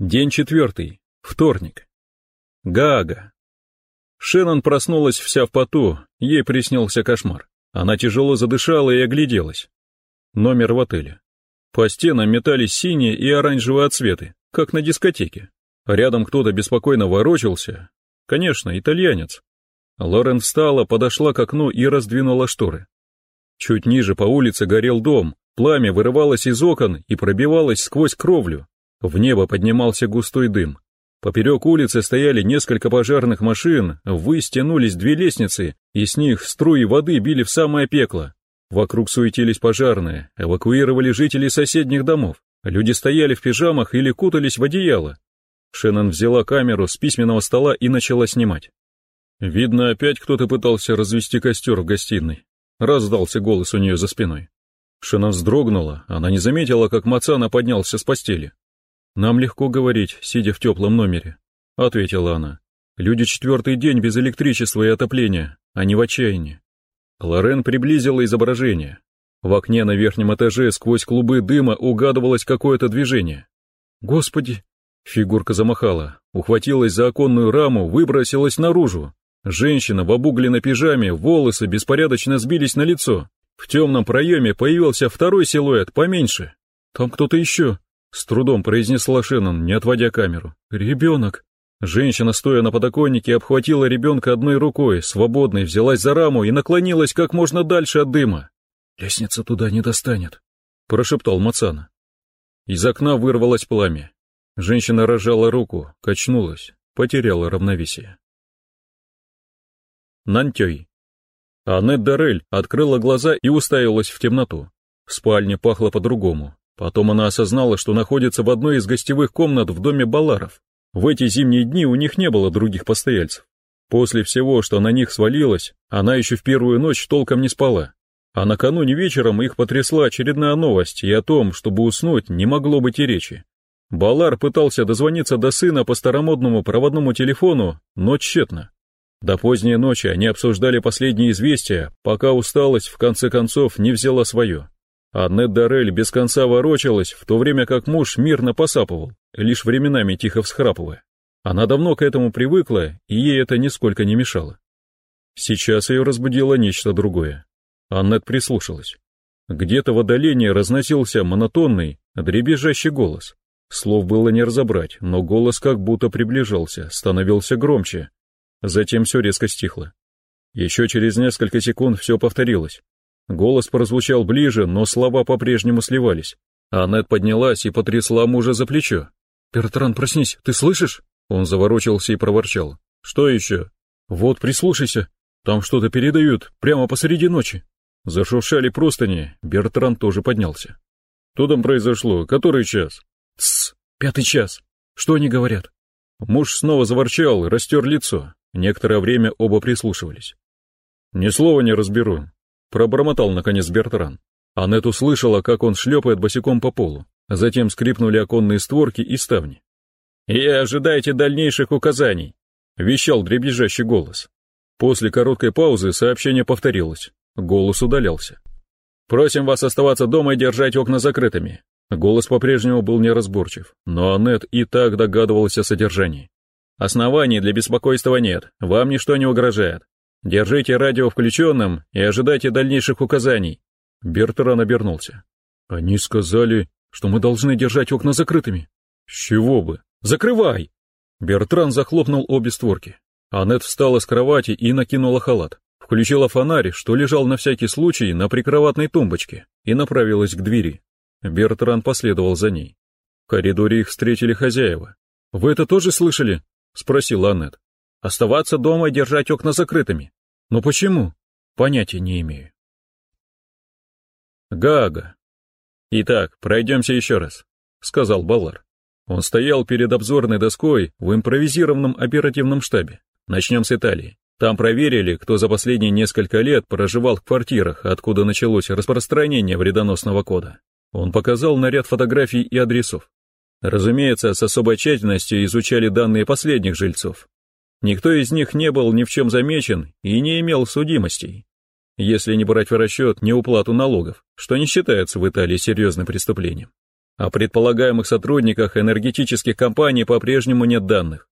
День четвертый. Вторник. Гаага. Шеннон проснулась вся в поту, ей приснился кошмар. Она тяжело задышала и огляделась. Номер в отеле. По стенам метались синие и оранжевые отсветы, как на дискотеке. Рядом кто-то беспокойно ворочался. Конечно, итальянец. Лорен встала, подошла к окну и раздвинула шторы. Чуть ниже по улице горел дом, пламя вырывалось из окон и пробивалось сквозь кровлю, в небо поднимался густой дым. Поперек улицы стояли несколько пожарных машин, ввысь тянулись две лестницы, и с них струи воды били в самое пекло. Вокруг суетились пожарные, эвакуировали жителей соседних домов. Люди стояли в пижамах или кутались в одеяло. Шеннон взяла камеру с письменного стола и начала снимать. Видно, опять кто-то пытался развести костер в гостиной. Раздался голос у нее за спиной. Шеннон вздрогнула, она не заметила, как Мацана поднялся с постели. «Нам легко говорить, сидя в теплом номере», — ответила она. «Люди четвертый день без электричества и отопления, они в отчаянии». Лорен приблизила изображение. В окне на верхнем этаже сквозь клубы дыма угадывалось какое-то движение. «Господи!» Фигурка замахала, ухватилась за оконную раму, выбросилась наружу. Женщина в обугленной пижаме, волосы беспорядочно сбились на лицо. В темном проеме появился второй силуэт, поменьше. Там кто-то еще. С трудом произнесла Шеннон, не отводя камеру. «Ребенок!» Женщина, стоя на подоконнике, обхватила ребенка одной рукой, свободной, взялась за раму и наклонилась как можно дальше от дыма. «Лестница туда не достанет», — прошептал Мацана. Из окна вырвалось пламя. Женщина разжала руку, качнулась, потеряла равновесие. Нантёй. Аннет Дарель открыла глаза и уставилась в темноту. В спальне пахло по-другому. Потом она осознала, что находится в одной из гостевых комнат в доме Баларов. В эти зимние дни у них не было других постояльцев. После всего, что на них свалилось, она еще в первую ночь толком не спала. А накануне вечером их потрясла очередная новость, и о том, чтобы уснуть, не могло быть и речи. Балар пытался дозвониться до сына по старомодному проводному телефону, но тщетно. До поздней ночи они обсуждали последние известия, пока усталость в конце концов не взяла свое. Аннет Дарель без конца ворочалась, в то время как муж мирно посапывал, лишь временами тихо всхрапывая. Она давно к этому привыкла, и ей это нисколько не мешало. Сейчас ее разбудило нечто другое. Аннет прислушалась. Где-то в отдалении разносился монотонный, дребезжащий голос. Слов было не разобрать, но голос как будто приближался, становился громче. Затем все резко стихло. Еще через несколько секунд все повторилось. Голос прозвучал ближе, но слова по-прежнему сливались. Аннет поднялась и потрясла мужа за плечо. «Бертран, проснись, ты слышишь?» Он заворочился и проворчал. «Что еще?» «Вот, прислушайся. Там что-то передают, прямо посреди ночи». Зашуршали простыни, Бертран тоже поднялся. «Что там произошло? Который час?» «Тссс, пятый час. Что они говорят?» Муж снова заворчал, растер лицо. Некоторое время оба прислушивались. «Ни слова не разберу. Пробормотал, наконец, Бертран. Аннет услышала, как он шлепает босиком по полу. Затем скрипнули оконные створки и ставни. «И ожидайте дальнейших указаний», — вещал дребезжащий голос. После короткой паузы сообщение повторилось. Голос удалялся. «Просим вас оставаться дома и держать окна закрытыми». Голос по-прежнему был неразборчив, но Аннет и так догадывалась о содержании. «Оснований для беспокойства нет, вам ничто не угрожает. Держите радио включенным и ожидайте дальнейших указаний. Бертран обернулся. Они сказали, что мы должны держать окна закрытыми. С чего бы? Закрывай! Бертран захлопнул обе створки. Аннет встала с кровати и накинула халат. Включила фонарь, что лежал на всякий случай на прикроватной тумбочке, и направилась к двери. Бертран последовал за ней. В коридоре их встретили хозяева. «Вы это тоже слышали?» — спросила Аннет. «Оставаться дома и держать окна закрытыми. Но почему? Понятия не имею. Гага. Итак, пройдемся еще раз, сказал Балар. Он стоял перед обзорной доской в импровизированном оперативном штабе. Начнем с Италии. Там проверили, кто за последние несколько лет проживал в квартирах, откуда началось распространение вредоносного кода. Он показал наряд фотографий и адресов. Разумеется, с особой тщательностью изучали данные последних жильцов, Никто из них не был ни в чем замечен и не имел судимостей, если не брать в расчет неуплату налогов, что не считается в Италии серьезным преступлением. О предполагаемых сотрудниках энергетических компаний по-прежнему нет данных.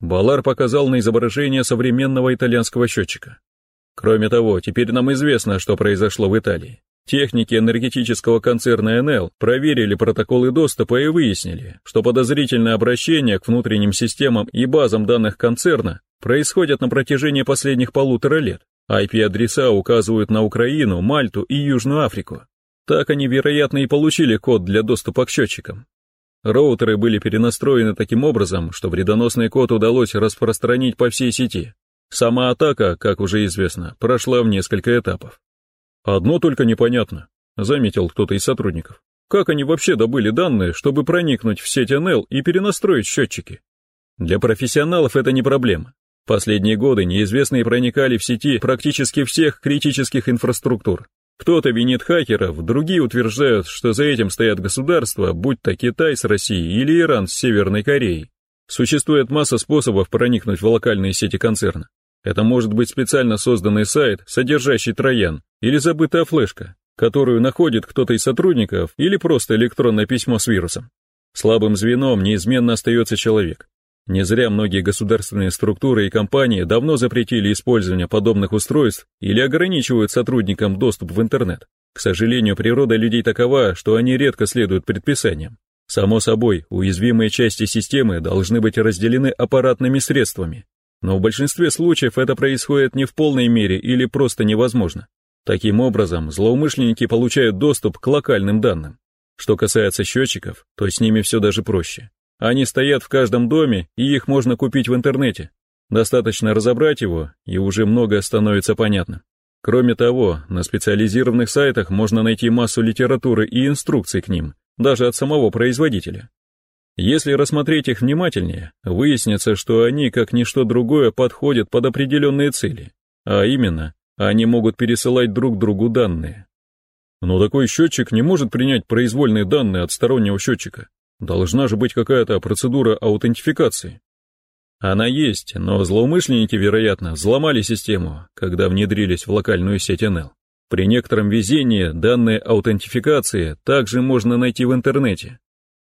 Балар показал на изображение современного итальянского счетчика. Кроме того, теперь нам известно, что произошло в Италии. Техники энергетического концерна НЛ проверили протоколы доступа и выяснили, что подозрительное обращение к внутренним системам и базам данных концерна происходят на протяжении последних полутора лет. IP-адреса указывают на Украину, Мальту и Южную Африку. Так они, вероятно, и получили код для доступа к счетчикам. Роутеры были перенастроены таким образом, что вредоносный код удалось распространить по всей сети. Сама атака, как уже известно, прошла в несколько этапов. «Одно только непонятно», — заметил кто-то из сотрудников. «Как они вообще добыли данные, чтобы проникнуть в сеть НЛ и перенастроить счетчики?» Для профессионалов это не проблема. Последние годы неизвестные проникали в сети практически всех критических инфраструктур. Кто-то винит хакеров, другие утверждают, что за этим стоят государства, будь то Китай с Россией или Иран с Северной Кореей. Существует масса способов проникнуть в локальные сети концерна. Это может быть специально созданный сайт, содержащий троян, или забытая флешка, которую находит кто-то из сотрудников, или просто электронное письмо с вирусом. Слабым звеном неизменно остается человек. Не зря многие государственные структуры и компании давно запретили использование подобных устройств или ограничивают сотрудникам доступ в интернет. К сожалению, природа людей такова, что они редко следуют предписаниям. Само собой, уязвимые части системы должны быть разделены аппаратными средствами, но в большинстве случаев это происходит не в полной мере или просто невозможно. Таким образом, злоумышленники получают доступ к локальным данным. Что касается счетчиков, то с ними все даже проще. Они стоят в каждом доме, и их можно купить в интернете. Достаточно разобрать его, и уже многое становится понятно. Кроме того, на специализированных сайтах можно найти массу литературы и инструкций к ним, даже от самого производителя. Если рассмотреть их внимательнее, выяснится, что они, как ничто другое, подходят под определенные цели. А именно, они могут пересылать друг другу данные. Но такой счетчик не может принять произвольные данные от стороннего счетчика. Должна же быть какая-то процедура аутентификации. Она есть, но злоумышленники, вероятно, взломали систему, когда внедрились в локальную сеть НЛ. При некотором везении данные аутентификации также можно найти в интернете,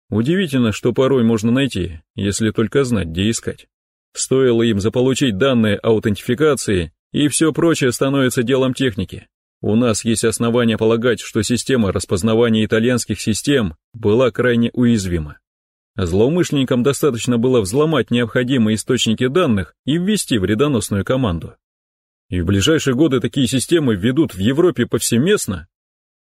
Удивительно, что порой можно найти, если только знать, где искать. Стоило им заполучить данные аутентификации, и все прочее становится делом техники. У нас есть основания полагать, что система распознавания итальянских систем была крайне уязвима. Злоумышленникам достаточно было взломать необходимые источники данных и ввести вредоносную команду. И в ближайшие годы такие системы введут в Европе повсеместно,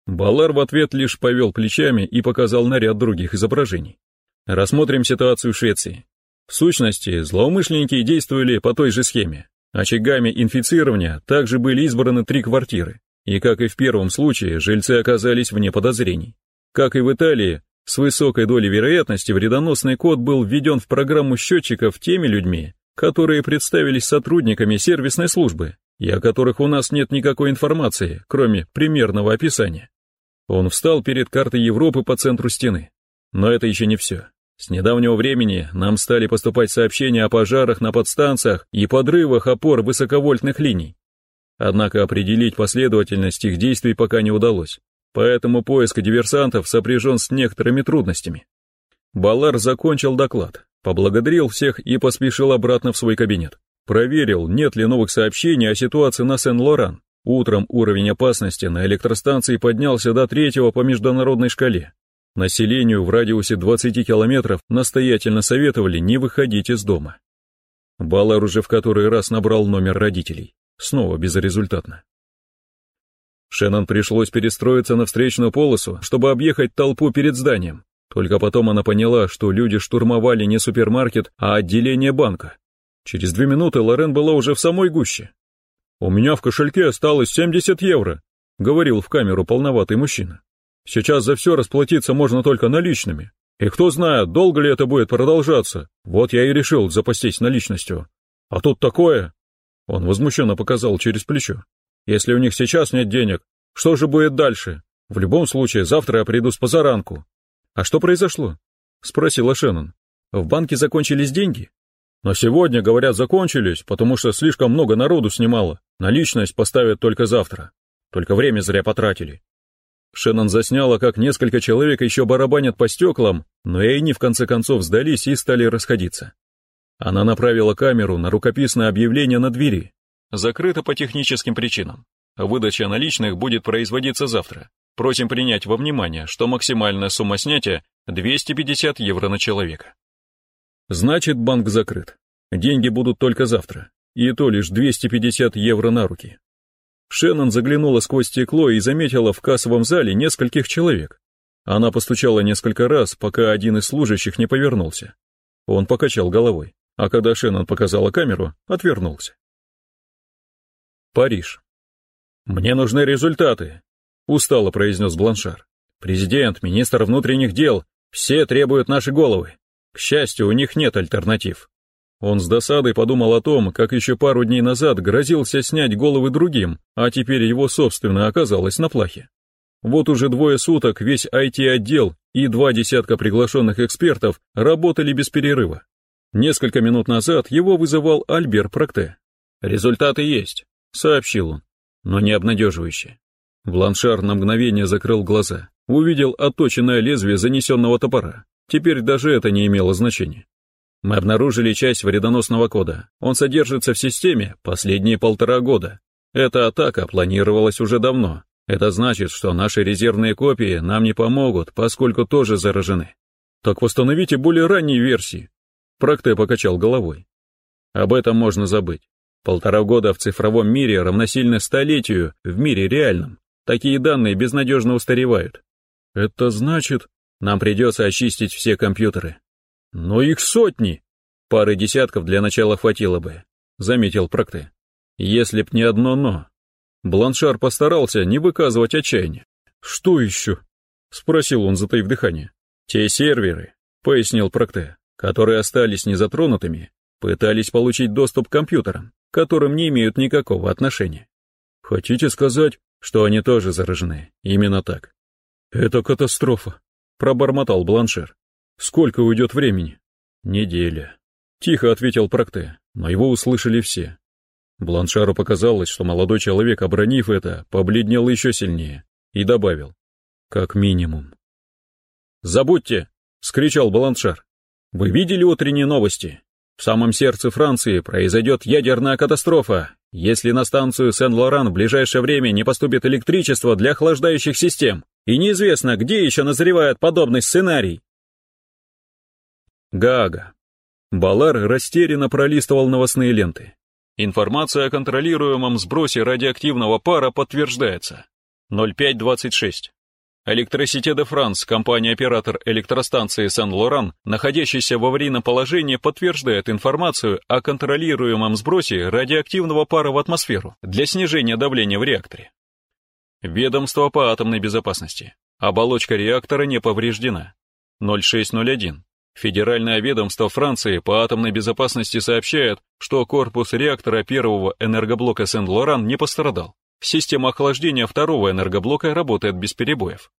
Балар в ответ лишь повел плечами и показал на ряд других изображений. Рассмотрим ситуацию в Швеции. В сущности, злоумышленники действовали по той же схеме. Очагами инфицирования также были избраны три квартиры, и, как и в первом случае, жильцы оказались вне подозрений. Как и в Италии, с высокой долей вероятности вредоносный код был введен в программу счетчиков теми людьми, которые представились сотрудниками сервисной службы, и о которых у нас нет никакой информации, кроме примерного описания. Он встал перед картой Европы по центру стены. Но это еще не все. С недавнего времени нам стали поступать сообщения о пожарах на подстанциях и подрывах опор высоковольтных линий. Однако определить последовательность их действий пока не удалось, поэтому поиск диверсантов сопряжен с некоторыми трудностями. Балар закончил доклад, поблагодарил всех и поспешил обратно в свой кабинет. Проверил, нет ли новых сообщений о ситуации на Сен-Лоран, Утром уровень опасности на электростанции поднялся до третьего по международной шкале. Населению в радиусе 20 километров настоятельно советовали не выходить из дома. Балар уже в который раз набрал номер родителей. Снова безрезультатно. Шеннон пришлось перестроиться на встречную полосу, чтобы объехать толпу перед зданием. Только потом она поняла, что люди штурмовали не супермаркет, а отделение банка. Через две минуты Лорен была уже в самой гуще. «У меня в кошельке осталось 70 евро», — говорил в камеру полноватый мужчина. «Сейчас за все расплатиться можно только наличными. И кто знает, долго ли это будет продолжаться. Вот я и решил запастись наличностью. А тут такое...» Он возмущенно показал через плечо. «Если у них сейчас нет денег, что же будет дальше? В любом случае, завтра я приду с позаранку». «А что произошло?» — спросила Шеннон. «В банке закончились деньги?» «Но сегодня, говорят, закончились, потому что слишком много народу снимало. Наличность поставят только завтра. Только время зря потратили. Шеннон засняла, как несколько человек еще барабанят по стеклам, но и они в конце концов сдались и стали расходиться. Она направила камеру на рукописное объявление на двери. Закрыто по техническим причинам. Выдача наличных будет производиться завтра. Просим принять во внимание, что максимальная сумма снятия 250 евро на человека. Значит, банк закрыт. Деньги будут только завтра. И то лишь 250 евро на руки. Шеннон заглянула сквозь стекло и заметила в кассовом зале нескольких человек. Она постучала несколько раз, пока один из служащих не повернулся. Он покачал головой, а когда Шеннон показала камеру, отвернулся. Париж. «Мне нужны результаты», — устало произнес Бланшар. «Президент, министр внутренних дел, все требуют наши головы. К счастью, у них нет альтернатив. Он с досадой подумал о том, как еще пару дней назад грозился снять головы другим, а теперь его собственная оказалась на плахе. Вот уже двое суток весь IT-отдел и два десятка приглашенных экспертов работали без перерыва. Несколько минут назад его вызывал Альбер Прокте. «Результаты есть», — сообщил он, но не обнадеживающие. Бланшар на мгновение закрыл глаза, увидел отточенное лезвие занесенного топора. Теперь даже это не имело значения. Мы обнаружили часть вредоносного кода. Он содержится в системе последние полтора года. Эта атака планировалась уже давно. Это значит, что наши резервные копии нам не помогут, поскольку тоже заражены. Так восстановите более ранние версии. Прокте покачал головой. Об этом можно забыть. Полтора года в цифровом мире равносильно столетию в мире реальном. Такие данные безнадежно устаревают. Это значит, нам придется очистить все компьютеры. Но их сотни. Пары десятков для начала хватило бы, заметил Прокте. Если б не одно «но». Бланшар постарался не выказывать отчаяния. «Что еще?» — спросил он, затаив дыхание. «Те серверы», — пояснил Прокте, которые остались незатронутыми, пытались получить доступ к компьютерам, которым не имеют никакого отношения. Хотите сказать, что они тоже заражены? Именно так. Это катастрофа, пробормотал Бланшер. Сколько уйдет времени? Неделя. Тихо ответил Прокте, но его услышали все. Бланшару показалось, что молодой человек, обронив это, побледнел еще сильнее и добавил. Как минимум. «Забудьте!» — скричал Бланшар. «Вы видели утренние новости? В самом сердце Франции произойдет ядерная катастрофа, если на станцию Сен-Лоран в ближайшее время не поступит электричество для охлаждающих систем, и неизвестно, где еще назревает подобный сценарий. Гага. Балар растерянно пролистывал новостные ленты. Информация о контролируемом сбросе радиоактивного пара подтверждается. 0526. Электросите де Франс, компания-оператор электростанции Сен-Лоран, находящаяся в аварийном положении, подтверждает информацию о контролируемом сбросе радиоактивного пара в атмосферу для снижения давления в реакторе. Ведомство по атомной безопасности. Оболочка реактора не повреждена. 0601. Федеральное ведомство Франции по атомной безопасности сообщает, что корпус реактора первого энергоблока Сен-Лоран не пострадал. Система охлаждения второго энергоблока работает без перебоев.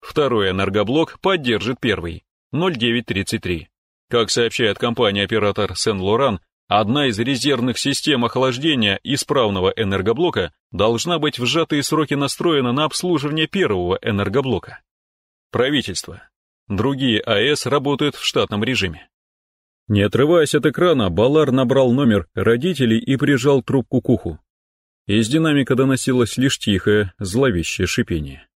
Второй энергоблок поддержит первый, 0933. Как сообщает компания-оператор Сен-Лоран, одна из резервных систем охлаждения исправного энергоблока должна быть в сжатые сроки настроена на обслуживание первого энергоблока. Правительство, Другие АЭС работают в штатном режиме. Не отрываясь от экрана, Балар набрал номер родителей и прижал трубку к уху. Из динамика доносилось лишь тихое, зловещее шипение.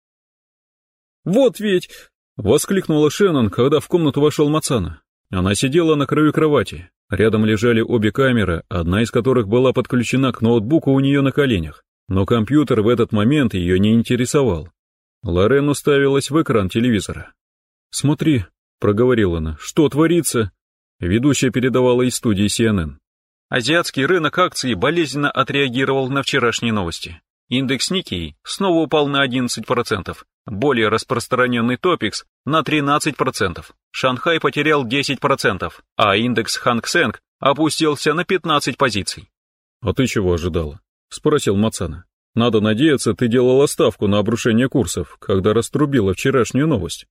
«Вот ведь!» — воскликнула Шеннон, когда в комнату вошел Мацана. Она сидела на краю кровати. Рядом лежали обе камеры, одна из которых была подключена к ноутбуку у нее на коленях. Но компьютер в этот момент ее не интересовал. Лорен уставилась в экран телевизора. «Смотри», — проговорила она, — «что творится?» Ведущая передавала из студии CNN. Азиатский рынок акций болезненно отреагировал на вчерашние новости. Индекс Никей снова упал на 11%, более распространенный Топикс на 13%, Шанхай потерял 10%, а индекс Ханг Сенг опустился на 15 позиций. «А ты чего ожидала?» — спросил Мацана. «Надо надеяться, ты делала ставку на обрушение курсов, когда раструбила вчерашнюю новость».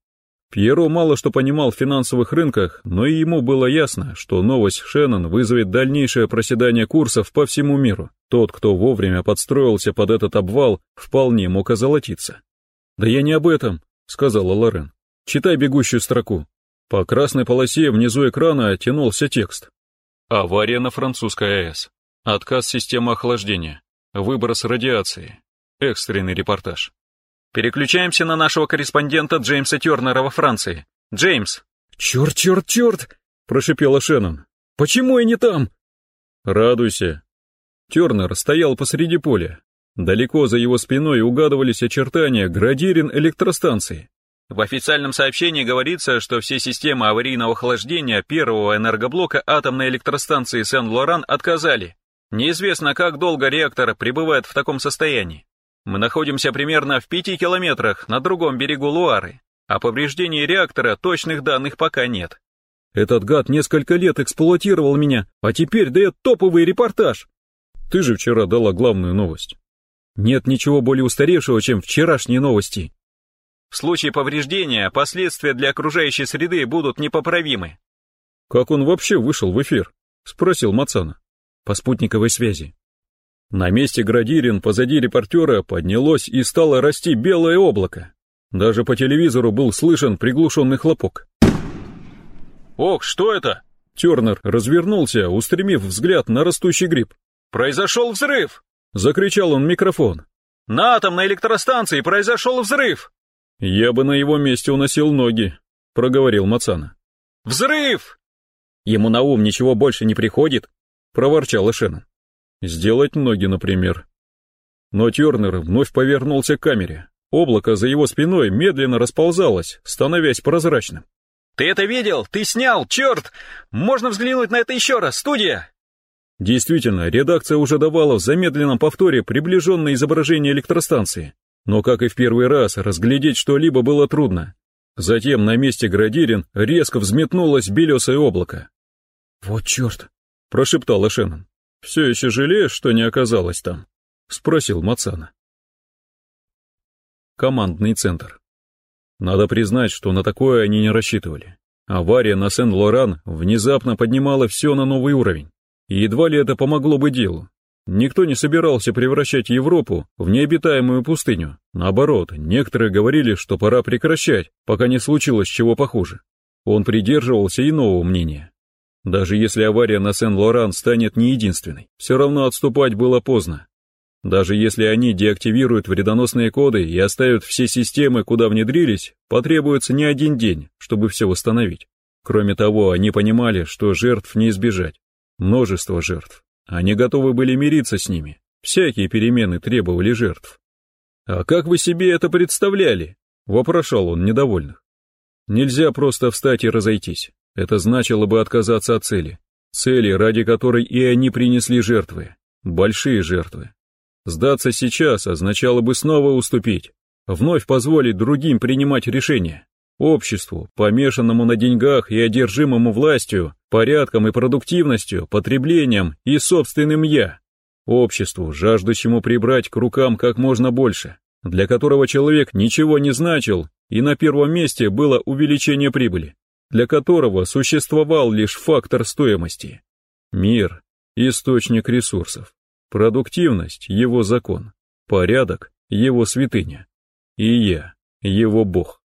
Пьеро мало что понимал в финансовых рынках, но и ему было ясно, что новость Шеннон вызовет дальнейшее проседание курсов по всему миру. Тот, кто вовремя подстроился под этот обвал, вполне мог озолотиться. «Да я не об этом», — сказала Лорен. «Читай бегущую строку». По красной полосе внизу экрана тянулся текст. Авария на французской АЭС. Отказ системы охлаждения. Выброс радиации. Экстренный репортаж. Переключаемся на нашего корреспондента Джеймса Тернера во Франции. Джеймс. Черт, черт, черт, прошипела Шеннон. Почему я не там? Радуйся. Тернер стоял посреди поля. Далеко за его спиной угадывались очертания градирин электростанции. В официальном сообщении говорится, что все системы аварийного охлаждения первого энергоблока атомной электростанции Сен-Лоран отказали. Неизвестно, как долго реактор пребывает в таком состоянии. Мы находимся примерно в пяти километрах на другом берегу Луары. О повреждении реактора точных данных пока нет. Этот гад несколько лет эксплуатировал меня, а теперь дает топовый репортаж. Ты же вчера дала главную новость. Нет ничего более устаревшего, чем вчерашние новости. В случае повреждения последствия для окружающей среды будут непоправимы. Как он вообще вышел в эфир? Спросил Мацана по спутниковой связи. На месте Градирин позади репортера поднялось и стало расти белое облако. Даже по телевизору был слышен приглушенный хлопок. «Ох, что это?» Тернер развернулся, устремив взгляд на растущий гриб. «Произошел взрыв!» — закричал он в микрофон. «На атомной электростанции произошел взрыв!» «Я бы на его месте уносил ноги», — проговорил Мацана. «Взрыв!» Ему на ум ничего больше не приходит, проворчала Шеннон. «Сделать ноги, например». Но Тернер вновь повернулся к камере. Облако за его спиной медленно расползалось, становясь прозрачным. «Ты это видел? Ты снял, черт! Можно взглянуть на это еще раз, студия!» Действительно, редакция уже давала в замедленном повторе приближенное изображение электростанции. Но, как и в первый раз, разглядеть что-либо было трудно. Затем на месте Градирин резко взметнулось белесое облако. «Вот черт!» — прошептала Шеннон. «Все еще жалеешь, что не оказалось там?» — спросил Мацана. Командный центр. Надо признать, что на такое они не рассчитывали. Авария на Сен-Лоран внезапно поднимала все на новый уровень. И едва ли это помогло бы делу. Никто не собирался превращать Европу в необитаемую пустыню. Наоборот, некоторые говорили, что пора прекращать, пока не случилось чего похуже. Он придерживался иного мнения. Даже если авария на Сен-Лоран станет не единственной, все равно отступать было поздно. Даже если они деактивируют вредоносные коды и оставят все системы, куда внедрились, потребуется не один день, чтобы все восстановить. Кроме того, они понимали, что жертв не избежать. Множество жертв. Они готовы были мириться с ними. Всякие перемены требовали жертв. «А как вы себе это представляли?» — вопрошал он недовольных. «Нельзя просто встать и разойтись. Это значило бы отказаться от цели. Цели, ради которой и они принесли жертвы. Большие жертвы. Сдаться сейчас означало бы снова уступить. Вновь позволить другим принимать решения. Обществу, помешанному на деньгах и одержимому властью, порядком и продуктивностью, потреблением и собственным «я». Обществу, жаждущему прибрать к рукам как можно больше, для которого человек ничего не значил, и на первом месте было увеличение прибыли для которого существовал лишь фактор стоимости. Мир – источник ресурсов, продуктивность – его закон, порядок – его святыня, и я – его бог.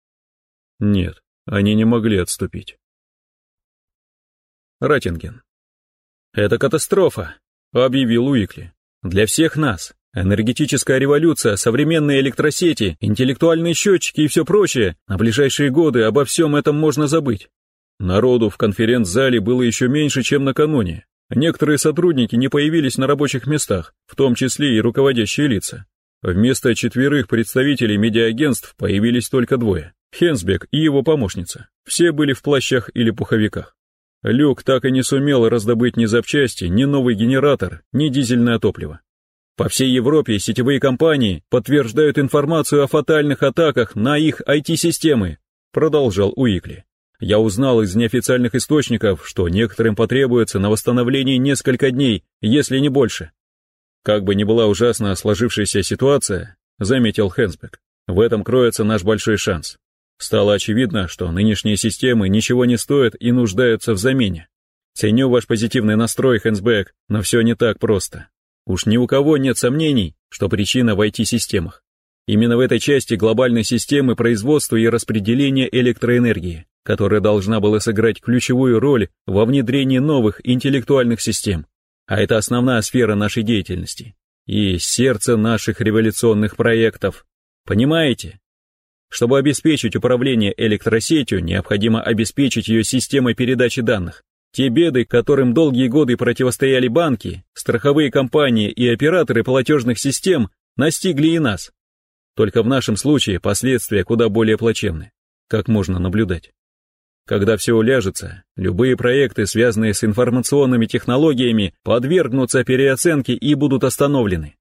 Нет, они не могли отступить. Ратинген. «Это катастрофа», — объявил Уикли. «Для всех нас. Энергетическая революция, современные электросети, интеллектуальные счетчики и все прочее. На ближайшие годы обо всем этом можно забыть. Народу в конференц-зале было еще меньше, чем накануне. Некоторые сотрудники не появились на рабочих местах, в том числе и руководящие лица. Вместо четверых представителей медиагентств появились только двое. Хенсбек и его помощница. Все были в плащах или пуховиках. Люк так и не сумел раздобыть ни запчасти, ни новый генератор, ни дизельное топливо. По всей Европе сетевые компании подтверждают информацию о фатальных атаках на их IT-системы, продолжал Уикли. Я узнал из неофициальных источников, что некоторым потребуется на восстановление несколько дней, если не больше. Как бы ни была ужасна сложившаяся ситуация, заметил Хенсбек, в этом кроется наш большой шанс. Стало очевидно, что нынешние системы ничего не стоят и нуждаются в замене. Ценю ваш позитивный настрой, Хенсбек, но все не так просто. Уж ни у кого нет сомнений, что причина в IT-системах. Именно в этой части глобальной системы производства и распределения электроэнергии, которая должна была сыграть ключевую роль во внедрении новых интеллектуальных систем. А это основная сфера нашей деятельности и сердце наших революционных проектов. Понимаете? Чтобы обеспечить управление электросетью, необходимо обеспечить ее системой передачи данных. Те беды, которым долгие годы противостояли банки, страховые компании и операторы платежных систем, настигли и нас. Только в нашем случае последствия куда более плачевны, как можно наблюдать. Когда все уляжется, любые проекты, связанные с информационными технологиями, подвергнутся переоценке и будут остановлены.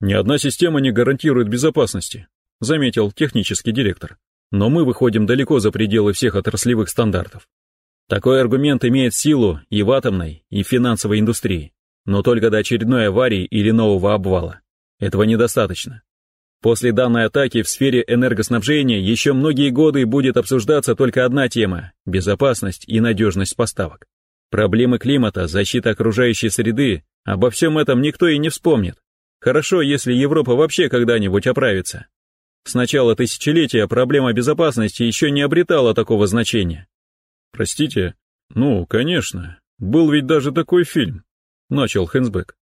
Ни одна система не гарантирует безопасности, заметил технический директор. Но мы выходим далеко за пределы всех отраслевых стандартов. Такой аргумент имеет силу и в атомной, и в финансовой индустрии, но только до очередной аварии или нового обвала. Этого недостаточно. После данной атаки в сфере энергоснабжения еще многие годы будет обсуждаться только одна тема – безопасность и надежность поставок. Проблемы климата, защита окружающей среды – обо всем этом никто и не вспомнит. Хорошо, если Европа вообще когда-нибудь оправится. С начала тысячелетия проблема безопасности еще не обретала такого значения. Простите? Ну, конечно. Был ведь даже такой фильм. Начал Хэнсбек.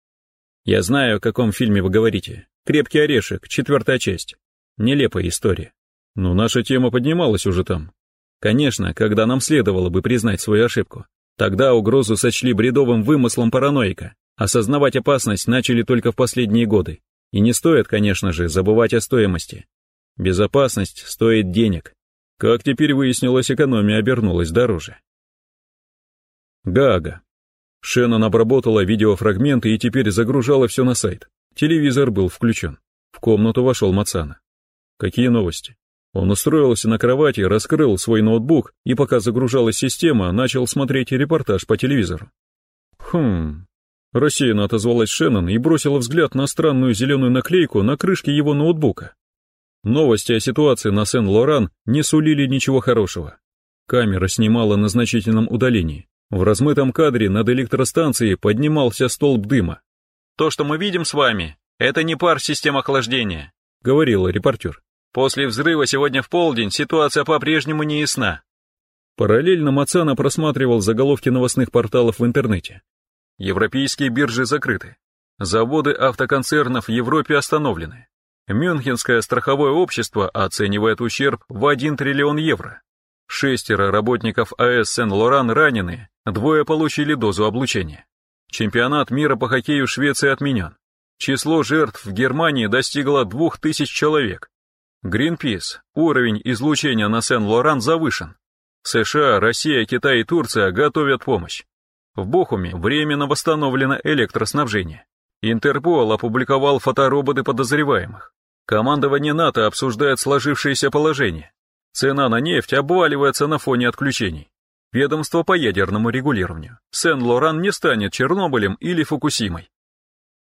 Я знаю, о каком фильме вы говорите. «Крепкий орешек», четвертая часть. Нелепая история. Но наша тема поднималась уже там. Конечно, когда нам следовало бы признать свою ошибку. Тогда угрозу сочли бредовым вымыслом параноика. Осознавать опасность начали только в последние годы. И не стоит, конечно же, забывать о стоимости. Безопасность стоит денег. Как теперь выяснилось, экономия обернулась дороже. Гага. Шеннон обработала видеофрагменты и теперь загружала все на сайт. Телевизор был включен. В комнату вошел Мацана. Какие новости? Он устроился на кровати, раскрыл свой ноутбук и пока загружалась система, начал смотреть репортаж по телевизору. Хм... Рассеянно отозвалась Шеннон и бросила взгляд на странную зеленую наклейку на крышке его ноутбука. Новости о ситуации на Сен-Лоран не сулили ничего хорошего. Камера снимала на значительном удалении. В размытом кадре над электростанцией поднимался столб дыма. «То, что мы видим с вами, это не пар систем охлаждения», — говорил репортер. «После взрыва сегодня в полдень ситуация по-прежнему не ясна». Параллельно Мацана просматривал заголовки новостных порталов в интернете. Европейские биржи закрыты. Заводы автоконцернов в Европе остановлены. Мюнхенское страховое общество оценивает ущерб в 1 триллион евро. Шестеро работников АЭС Сен-Лоран ранены, двое получили дозу облучения. Чемпионат мира по хоккею Швеции отменен. Число жертв в Германии достигло 2000 человек. Гринпис, уровень излучения на Сен-Лоран завышен. США, Россия, Китай и Турция готовят помощь. В Бохуме временно восстановлено электроснабжение. Интерпол опубликовал фотороботы подозреваемых. Командование НАТО обсуждает сложившееся положение. Цена на нефть обваливается на фоне отключений. Ведомство по ядерному регулированию. Сен-Лоран не станет Чернобылем или Фукусимой.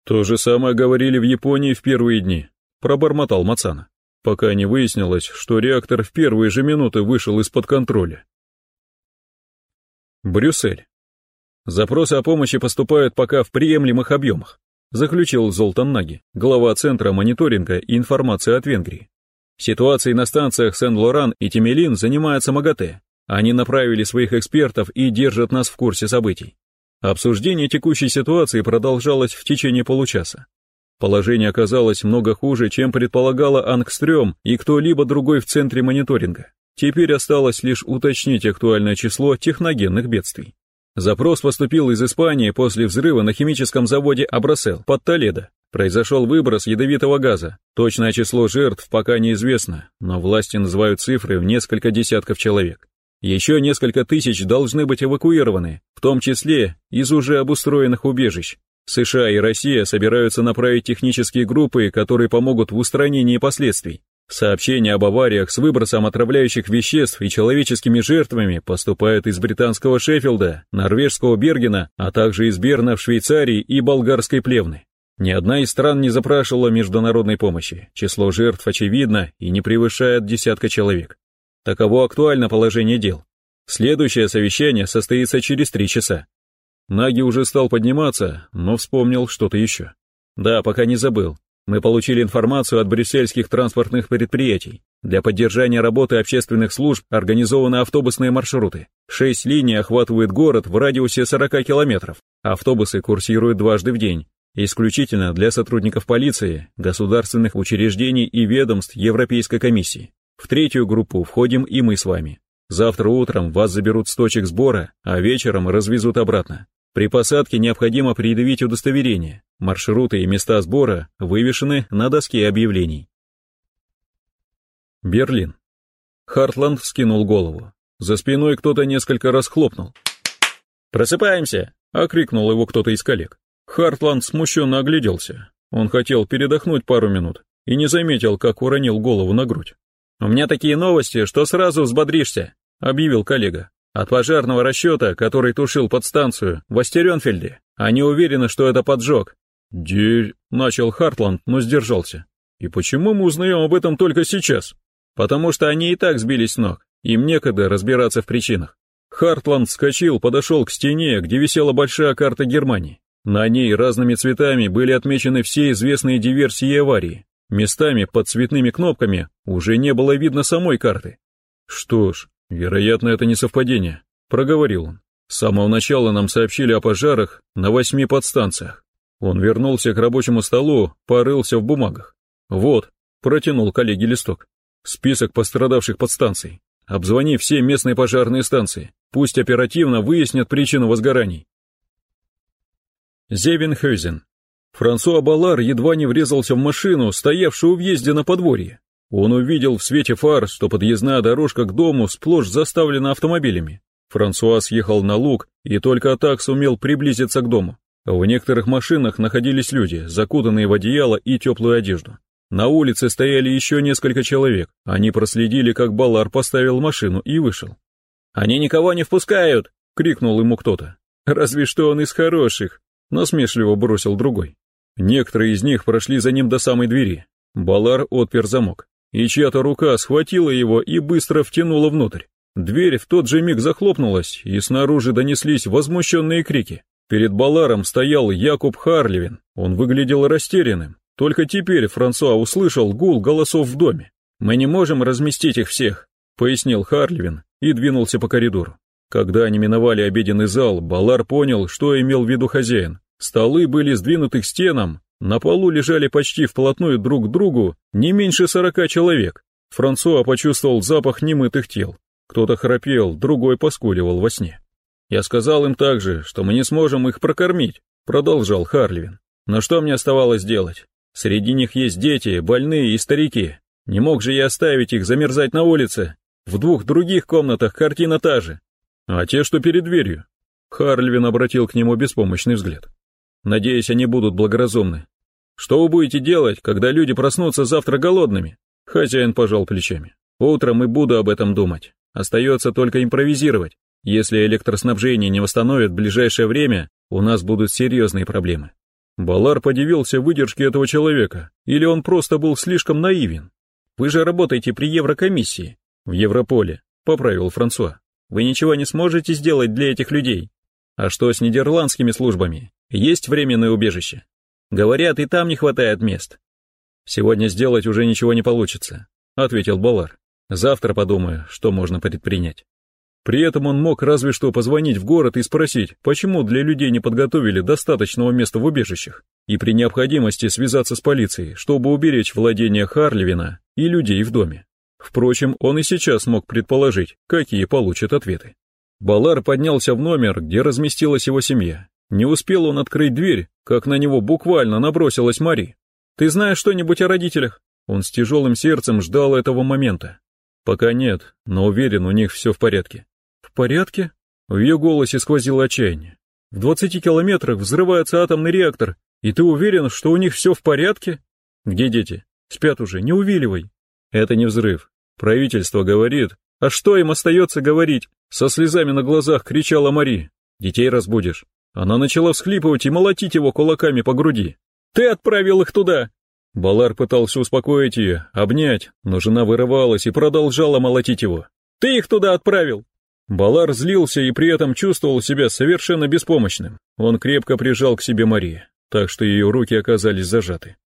То же самое говорили в Японии в первые дни, пробормотал Мацана, пока не выяснилось, что реактор в первые же минуты вышел из-под контроля. Брюссель. Запросы о помощи поступают пока в приемлемых объемах заключил Золтан Наги, глава Центра мониторинга и информации от Венгрии. Ситуацией на станциях Сен-Лоран и Тимелин занимается МАГАТЭ. Они направили своих экспертов и держат нас в курсе событий. Обсуждение текущей ситуации продолжалось в течение получаса. Положение оказалось много хуже, чем предполагала Ангстрём и кто-либо другой в центре мониторинга. Теперь осталось лишь уточнить актуальное число техногенных бедствий. Запрос поступил из Испании после взрыва на химическом заводе Абрасел под Толедо. Произошел выброс ядовитого газа. Точное число жертв пока неизвестно, но власти называют цифры в несколько десятков человек. Еще несколько тысяч должны быть эвакуированы, в том числе из уже обустроенных убежищ. США и Россия собираются направить технические группы, которые помогут в устранении последствий. Сообщения об авариях с выбросом отравляющих веществ и человеческими жертвами поступают из британского Шеффилда, норвежского Бергена, а также из Берна в Швейцарии и болгарской Плевны. Ни одна из стран не запрашивала международной помощи. Число жертв очевидно и не превышает десятка человек. Таково актуально положение дел. Следующее совещание состоится через три часа. Наги уже стал подниматься, но вспомнил что-то еще. Да, пока не забыл. Мы получили информацию от брюссельских транспортных предприятий. Для поддержания работы общественных служб организованы автобусные маршруты. Шесть линий охватывают город в радиусе 40 километров. Автобусы курсируют дважды в день. Исключительно для сотрудников полиции, государственных учреждений и ведомств Европейской комиссии. В третью группу входим и мы с вами. Завтра утром вас заберут с точек сбора, а вечером развезут обратно. При посадке необходимо предъявить удостоверение. Маршруты и места сбора вывешены на доске объявлений. Берлин. Хартланд вскинул голову. За спиной кто-то несколько раз хлопнул. «Просыпаемся!» — окрикнул его кто-то из коллег. Хартланд смущенно огляделся. Он хотел передохнуть пару минут и не заметил, как уронил голову на грудь. «У меня такие новости, что сразу взбодришься», — объявил коллега. От пожарного расчета, который тушил подстанцию в Астеренфельде, они уверены, что это поджог. Дерь, начал Хартланд, но сдержался. И почему мы узнаем об этом только сейчас? Потому что они и так сбились с ног, им некогда разбираться в причинах. Хартланд вскочил, подошел к стене, где висела большая карта Германии. На ней разными цветами были отмечены все известные диверсии и аварии. Местами под цветными кнопками уже не было видно самой карты. Что ж, «Вероятно, это не совпадение», — проговорил он. «С самого начала нам сообщили о пожарах на восьми подстанциях». Он вернулся к рабочему столу, порылся в бумагах. «Вот», — протянул коллеге листок. «Список пострадавших подстанций. Обзвони все местные пожарные станции. Пусть оперативно выяснят причину возгораний». Зевенхёзен. Франсуа Балар едва не врезался в машину, стоявшую у въезде на подворье. Он увидел в свете фар, что подъездная дорожка к дому сплошь заставлена автомобилями. Франсуа съехал на луг и только так сумел приблизиться к дому. В некоторых машинах находились люди, закутанные в одеяло и теплую одежду. На улице стояли еще несколько человек. Они проследили, как Балар поставил машину и вышел. «Они никого не впускают!» — крикнул ему кто-то. «Разве что он из хороших!» — насмешливо бросил другой. Некоторые из них прошли за ним до самой двери. Балар отпер замок и чья-то рука схватила его и быстро втянула внутрь. Дверь в тот же миг захлопнулась, и снаружи донеслись возмущенные крики. Перед Баларом стоял Якуб Харлевин, он выглядел растерянным. Только теперь Франсуа услышал гул голосов в доме. «Мы не можем разместить их всех», — пояснил Харлевин и двинулся по коридору. Когда они миновали обеденный зал, Балар понял, что имел в виду хозяин. Столы были сдвинуты к стенам, на полу лежали почти вплотную друг к другу не меньше сорока человек. Франсуа почувствовал запах немытых тел. Кто-то храпел, другой поскуливал во сне. «Я сказал им также, что мы не сможем их прокормить», — продолжал Харливин. «Но что мне оставалось делать? Среди них есть дети, больные и старики. Не мог же я оставить их замерзать на улице. В двух других комнатах картина та же. А те, что перед дверью?» Харльвин обратил к нему беспомощный взгляд. Надеюсь, они будут благоразумны. Что вы будете делать, когда люди проснутся завтра голодными? Хозяин пожал плечами. Утром и буду об этом думать. Остается только импровизировать. Если электроснабжение не восстановят в ближайшее время, у нас будут серьезные проблемы. Балар подивился выдержке этого человека, или он просто был слишком наивен. Вы же работаете при Еврокомиссии, в Европоле, поправил Франсуа. Вы ничего не сможете сделать для этих людей. А что с нидерландскими службами? Есть временное убежище. Говорят, и там не хватает мест. Сегодня сделать уже ничего не получится, ответил Балар. Завтра подумаю, что можно предпринять. При этом он мог разве что позвонить в город и спросить, почему для людей не подготовили достаточного места в убежищах, и при необходимости связаться с полицией, чтобы уберечь владение Харливина и людей в доме. Впрочем, он и сейчас мог предположить, какие получат ответы. Балар поднялся в номер, где разместилась его семья, не успел он открыть дверь, как на него буквально набросилась Мари. «Ты знаешь что-нибудь о родителях?» Он с тяжелым сердцем ждал этого момента. «Пока нет, но уверен, у них все в порядке». «В порядке?» В ее голосе сквозило отчаяние. «В двадцати километрах взрывается атомный реактор, и ты уверен, что у них все в порядке?» «Где дети?» «Спят уже, не увиливай». «Это не взрыв. Правительство говорит...» «А что им остается говорить?» Со слезами на глазах кричала Мари. «Детей разбудишь. Она начала всхлипывать и молотить его кулаками по груди. «Ты отправил их туда!» Балар пытался успокоить ее, обнять, но жена вырывалась и продолжала молотить его. «Ты их туда отправил!» Балар злился и при этом чувствовал себя совершенно беспомощным. Он крепко прижал к себе Марии, так что ее руки оказались зажаты.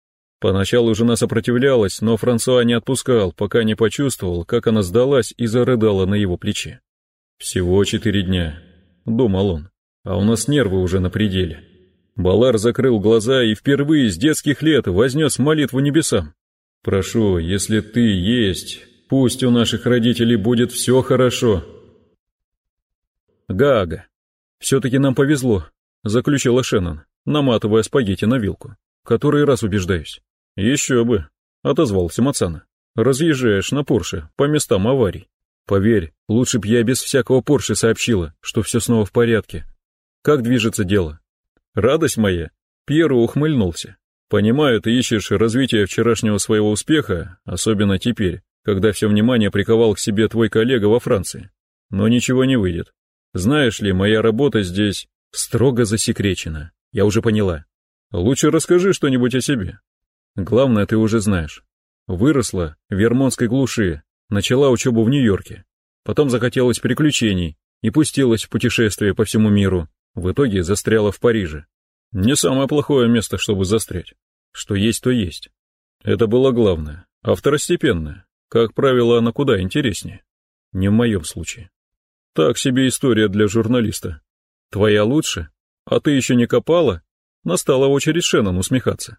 Поначалу жена сопротивлялась, но Франсуа не отпускал, пока не почувствовал, как она сдалась и зарыдала на его плече. «Всего четыре дня», — думал он, — «а у нас нервы уже на пределе». Балар закрыл глаза и впервые с детских лет вознес молитву небесам. «Прошу, если ты есть, пусть у наших родителей будет все хорошо». «Гага, все-таки нам повезло», — заключила Шеннон, наматывая спагетти на вилку. «Который раз убеждаюсь». «Еще бы», — отозвался Мацана. «Разъезжаешь на Порше по местам аварий. Поверь, лучше б я без всякого Порше сообщила, что все снова в порядке. Как движется дело?» «Радость моя!» Пьеро ухмыльнулся. «Понимаю, ты ищешь развитие вчерашнего своего успеха, особенно теперь, когда все внимание приковал к себе твой коллега во Франции. Но ничего не выйдет. Знаешь ли, моя работа здесь строго засекречена. Я уже поняла. Лучше расскажи что-нибудь о себе. Главное, ты уже знаешь. Выросла в Вермонтской глуши, начала учебу в Нью-Йорке. Потом захотелось приключений и пустилась в путешествие по всему миру. В итоге застряла в Париже. Не самое плохое место, чтобы застрять. Что есть, то есть. Это было главное. А второстепенное, как правило, она куда интереснее. Не в моем случае. Так себе история для журналиста. Твоя лучше? А ты еще не копала? Настала очередь Шеннон усмехаться.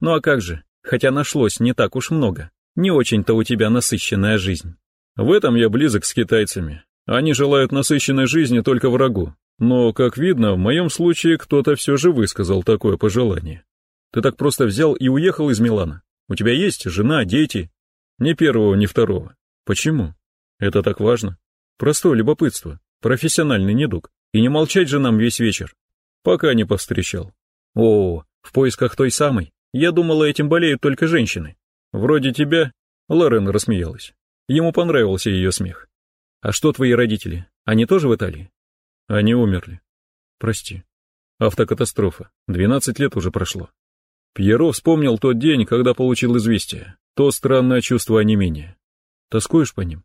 Ну а как же, хотя нашлось не так уж много. Не очень-то у тебя насыщенная жизнь. В этом я близок с китайцами. Они желают насыщенной жизни только врагу. Но, как видно, в моем случае кто-то все же высказал такое пожелание. Ты так просто взял и уехал из Милана. У тебя есть жена, дети? Ни первого, ни второго. Почему? Это так важно. Простое любопытство, профессиональный недуг. И не молчать же нам весь вечер. Пока не повстречал. О, в поисках той самой. Я думала, этим болеют только женщины. Вроде тебя. Лорен рассмеялась. Ему понравился ее смех. А что твои родители? Они тоже в Италии? Они умерли. Прости. Автокатастрофа. Двенадцать лет уже прошло. Пьеро вспомнил тот день, когда получил известие. То странное чувство онемения. Тоскуешь по ним?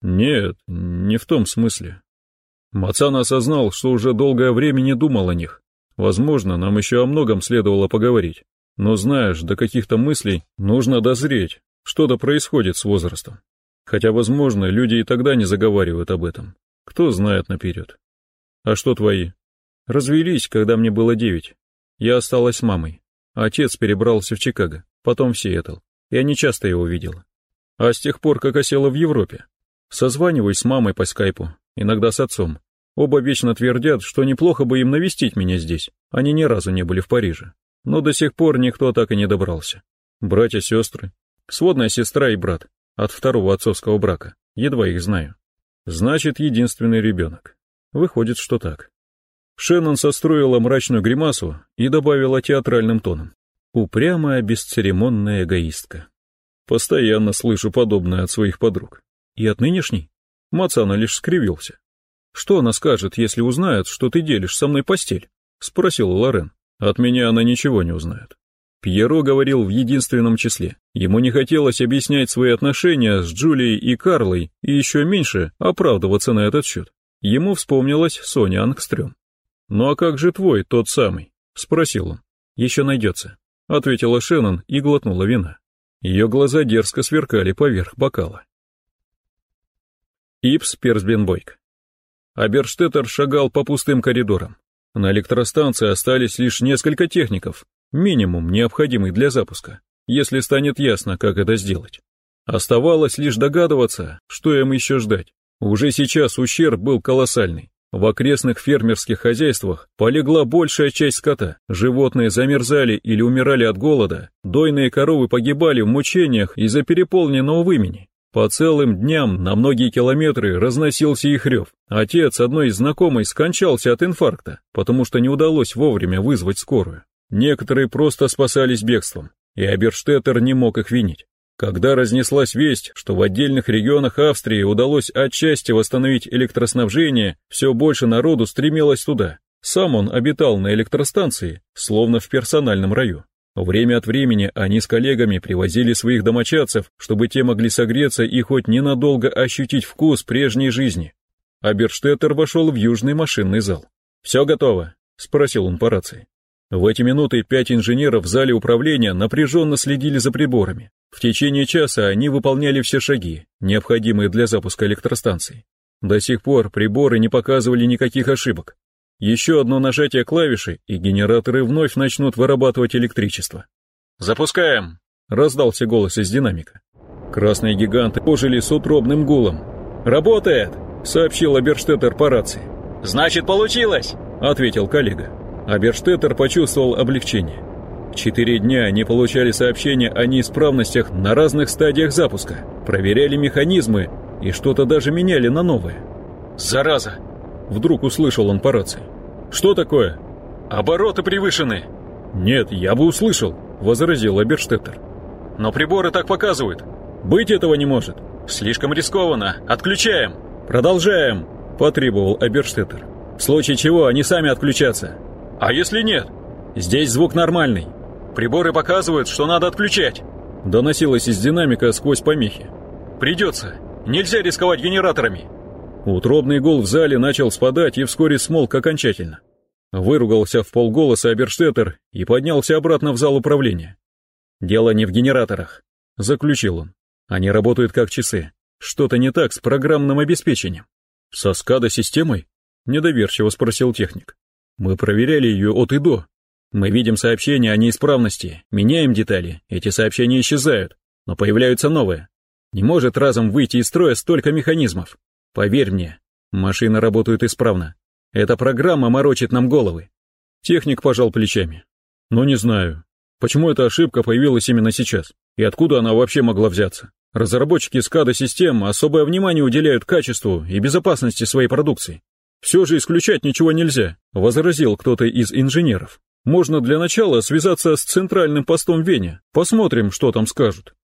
Нет, не в том смысле. Мацан осознал, что уже долгое время не думал о них. Возможно, нам еще о многом следовало поговорить. Но знаешь, до каких-то мыслей нужно дозреть, что-то происходит с возрастом. Хотя, возможно, люди и тогда не заговаривают об этом. Кто знает наперед. А что твои? Развелись, когда мне было девять. Я осталась с мамой. Отец перебрался в Чикаго, потом в Сиэтл. Я не часто его видела. А с тех пор, как осела в Европе. Созваниваюсь с мамой по скайпу, иногда с отцом. Оба вечно твердят, что неплохо бы им навестить меня здесь. Они ни разу не были в Париже но до сих пор никто так и не добрался. Братья-сестры, сводная сестра и брат, от второго отцовского брака, едва их знаю. Значит, единственный ребенок. Выходит, что так. Шеннон состроила мрачную гримасу и добавила театральным тоном. Упрямая, бесцеремонная эгоистка. Постоянно слышу подобное от своих подруг. И от нынешней? Мацана лишь скривился. «Что она скажет, если узнает, что ты делишь со мной постель?» — спросила Лорен. От меня она ничего не узнает. Пьеро говорил в единственном числе. Ему не хотелось объяснять свои отношения с Джулией и Карлой и еще меньше оправдываться на этот счет. Ему вспомнилась Соня Ангстрём. «Ну а как же твой, тот самый?» — спросил он. «Еще найдется», — ответила Шеннон и глотнула вина. Ее глаза дерзко сверкали поверх бокала. Ипс Персбенбойк. Аберштеттер шагал по пустым коридорам. На электростанции остались лишь несколько техников, минимум, необходимый для запуска, если станет ясно, как это сделать. Оставалось лишь догадываться, что им еще ждать. Уже сейчас ущерб был колоссальный. В окрестных фермерских хозяйствах полегла большая часть скота, животные замерзали или умирали от голода, дойные коровы погибали в мучениях из-за переполненного вымени. По целым дням на многие километры разносился их рев. Отец одной из знакомой скончался от инфаркта, потому что не удалось вовремя вызвать скорую. Некоторые просто спасались бегством, и Аберштеттер не мог их винить. Когда разнеслась весть, что в отдельных регионах Австрии удалось отчасти восстановить электроснабжение, все больше народу стремилось туда. Сам он обитал на электростанции, словно в персональном раю. Время от времени они с коллегами привозили своих домочадцев, чтобы те могли согреться и хоть ненадолго ощутить вкус прежней жизни. Аберштеттер вошел в южный машинный зал. «Все готово?» — спросил он по рации. В эти минуты пять инженеров в зале управления напряженно следили за приборами. В течение часа они выполняли все шаги, необходимые для запуска электростанции. До сих пор приборы не показывали никаких ошибок. Еще одно нажатие клавиши, и генераторы вновь начнут вырабатывать электричество. «Запускаем!» — раздался голос из динамика. Красные гиганты ожили с утробным гулом. «Работает!» — сообщил Аберштеттер по рации. «Значит, получилось!» — ответил коллега. Аберштеттер почувствовал облегчение. Четыре дня они получали сообщения о неисправностях на разных стадиях запуска, проверяли механизмы и что-то даже меняли на новое. «Зараза!» Вдруг услышал он по рации. «Что такое?» «Обороты превышены!» «Нет, я бы услышал», — возразил Аберштеттер. «Но приборы так показывают». «Быть этого не может». «Слишком рискованно. Отключаем». «Продолжаем», — потребовал Аберштеттер. «В случае чего они сами отключатся». «А если нет?» «Здесь звук нормальный». «Приборы показывают, что надо отключать». Доносилось из динамика сквозь помехи. «Придется. Нельзя рисковать генераторами». Утробный гул в зале начал спадать и вскоре смолк окончательно. Выругался в полголоса Аберштеттер и поднялся обратно в зал управления. «Дело не в генераторах», — заключил он. «Они работают как часы. Что-то не так с программным обеспечением». «Со СКАДА-системой?» — недоверчиво спросил техник. «Мы проверяли ее от и до. Мы видим сообщения о неисправности, меняем детали, эти сообщения исчезают, но появляются новые. Не может разом выйти из строя столько механизмов. Поверь мне, машины работают исправно. Эта программа морочит нам головы. Техник пожал плечами. Но не знаю, почему эта ошибка появилась именно сейчас, и откуда она вообще могла взяться. Разработчики СКАДА-систем особое внимание уделяют качеству и безопасности своей продукции. Все же исключать ничего нельзя, возразил кто-то из инженеров. Можно для начала связаться с центральным постом Вене, посмотрим, что там скажут.